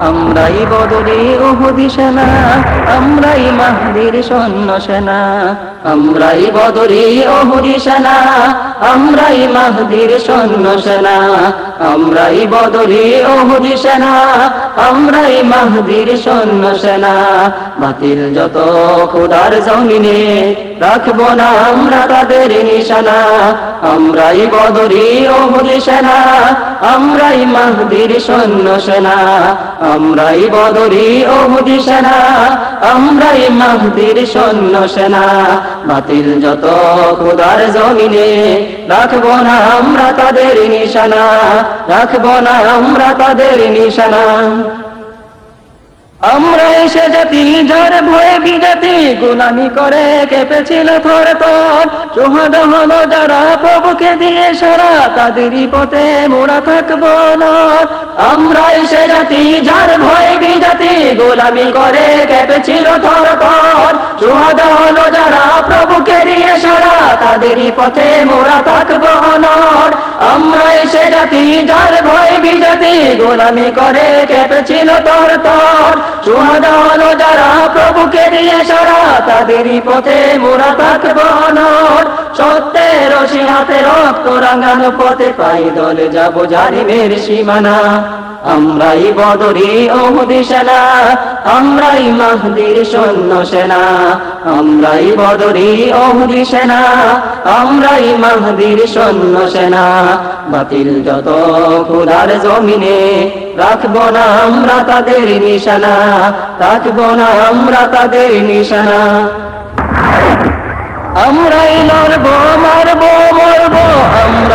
আমরাই বদরি ওহুদি সেনা, আমরাই মাহদির সৈন্য সেনা, আমরাই বদরি ওহুদি সেনা, আমরাই মাহদির সৈন্য সেনা, আমরাই বদরি ওহুদি সেনা, আমরাই মাহদির সৈন্য সেনা। বাতিল যত খুদার জমিনে রাখব না আমরা তাদের নিশানা, আমরাই বদরি ওহুদি সেনা, আমরাই মাহদির সৈন্য সেনা। আমরাই বদরি ওহুদি সেনা, আমরাই মাহদির সৈন্য সেনা। বাতিল যত খুদার জমিনে, রাখব না আমরা তাদের নিশানা, রাখব না আমরা তাদের নিশানা। আমরা এসে জাতি যার ভয়ে বিজাতি গোলামি করে কেঁপেছিল থর তর সোহাদ হলো যারা প্রভুকে দিয়ে সারা, তাদেরই পথে মোরা থাকব আমরা এসে জাতি যার ভয়ে বিজাতি গোলামি করে কেঁপেছিল থর তর সোহাদ হলো যারা প্রভুকে দিয়ে সারা, তাদেরই পথে মোরা থাকব আমরা এসে জাতি, যার ভয় বিজাতি, গোলামি করে কেঁপেছিল তর তর। সুহাদানো যারা প্রভুকে দিয়ে সারা, তাদেরই পথে মোরা থাকব নর সত্যের হাতে রক্ত রাঙানো পথে পাই দলে যাব জারিমের সীমানা। আমরাই বদরি অহুদি সেনা, আমরাই মাহদির সৈন্য সেনা, আমরাই বদরি অহুদি সেনা, আমরাই মাহদির সৈন্য সেনা। বাতিল যত খুদার জমিনে রাখব না আমরা তাদের নিশানা, রাখব না আমরা তাদের নিশানা। আমরাই মরবো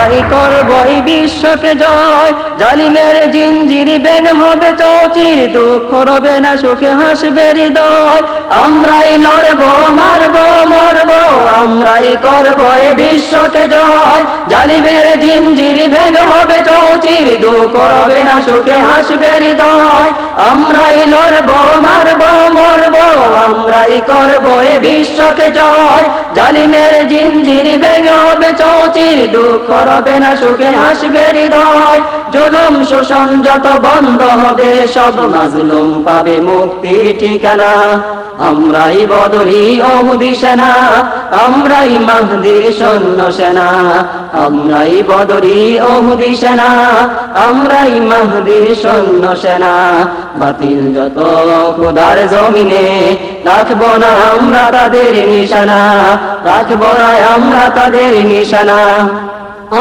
আমরাই করব এই বিশ্বকে জয়, জালিমের জিঞ্জির বেন হবে চৌচির দুঃখ রবে না, সুখে হাসবে হৃদয়। আমরাই লড়বো, মারবো, মরবো, আমরাই করব বিশ্বকে জয়, জালিমের জিঞ্জির বেন হবে চৌচির দুঃখ রবে না, সুখে হাসবে হৃদয়। আমরাই লড়বো, মারবো, মরবো, আমরাই করব বিশ্বকে জয় জালিমের জিঞ্জির ভেঙে হবে চৌচির দুঃখ, রবে না সুখে হাসবে হৃদয়। জুলুম, শোষণ যত বন্ধ হবে, সব মাজলুম পাবে মুক্তির ঠিকানা। আমরাই বদরি অহুদি সেনা, আমরাই মাহদির সৈন্য সেনা। আমরাই বদরি অহুদি সেনা, আমরাই মাহদির সৈন্য সেনা। বাতিল যত খুদার জমিনে, রাখব না আমরা তাদের নিশানা। রাখব আমরা তাদের নিশানা।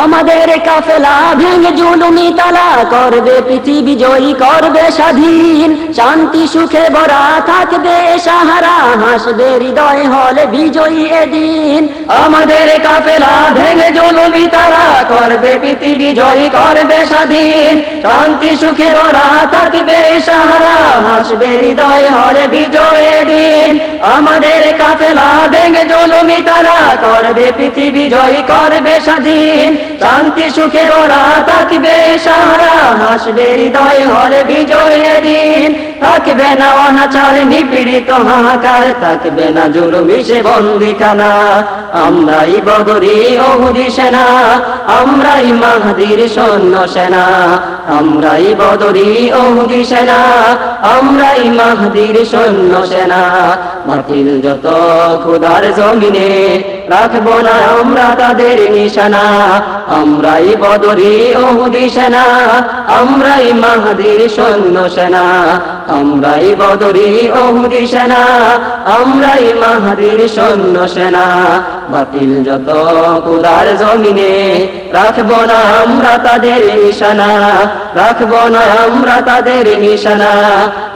আমাদের কাফেলা ভেঙে জুলুমি তালা করবে পৃথিবী জয়ী করবে স্বাধীন। শান্তি সুখে ভরা থাকবে সাহারা হাসবে হৃদয় হলে বিজয়ী এদিন। আমাদের কাফেলা ভেঙে জুলুমি তালা করবে পৃথিবী জয়ী করবে স্বাধীন। শান্তি সুখে ভরা থাকবে সাহারা হাসবে হৃদয় হলে বিজয় এদিন আমাদের জুলুমি তালা করবে পৃথিবী জয়ী, করবে স্বাধীন। শান্তি, সুখে ওরা থাকবে সারা। হৃদয় বিজয়ের দিন। থাকবে না অনাচার, নিপীড়িত থাকবে না সে আমরাই বদরি অহুদি সেনা। আমরাই মাহাদির সৈন্য সেনা। আমরাই বদরি, অহুদি সেনা। আমরাই মাহাদির সৈন্য সেনা। মাটির যত খুদার জমিনে রাখব না আমরা তাদের নিশানা, আমরাই বদরি অহুদি সেনা আমরাই মাহাদির সৈন্য সেনা, আমরাই বদরি অহুদি সেনা আমরাই মাহাদির সৈন্য সেনা। বাতিল যত কুদার জমিনে রাখব না আমরা তাদের নিশানা, রাখব না আমরা তাদের নিশানা,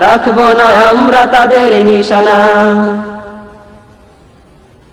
রাখব না আমরা তাদের নিশানা।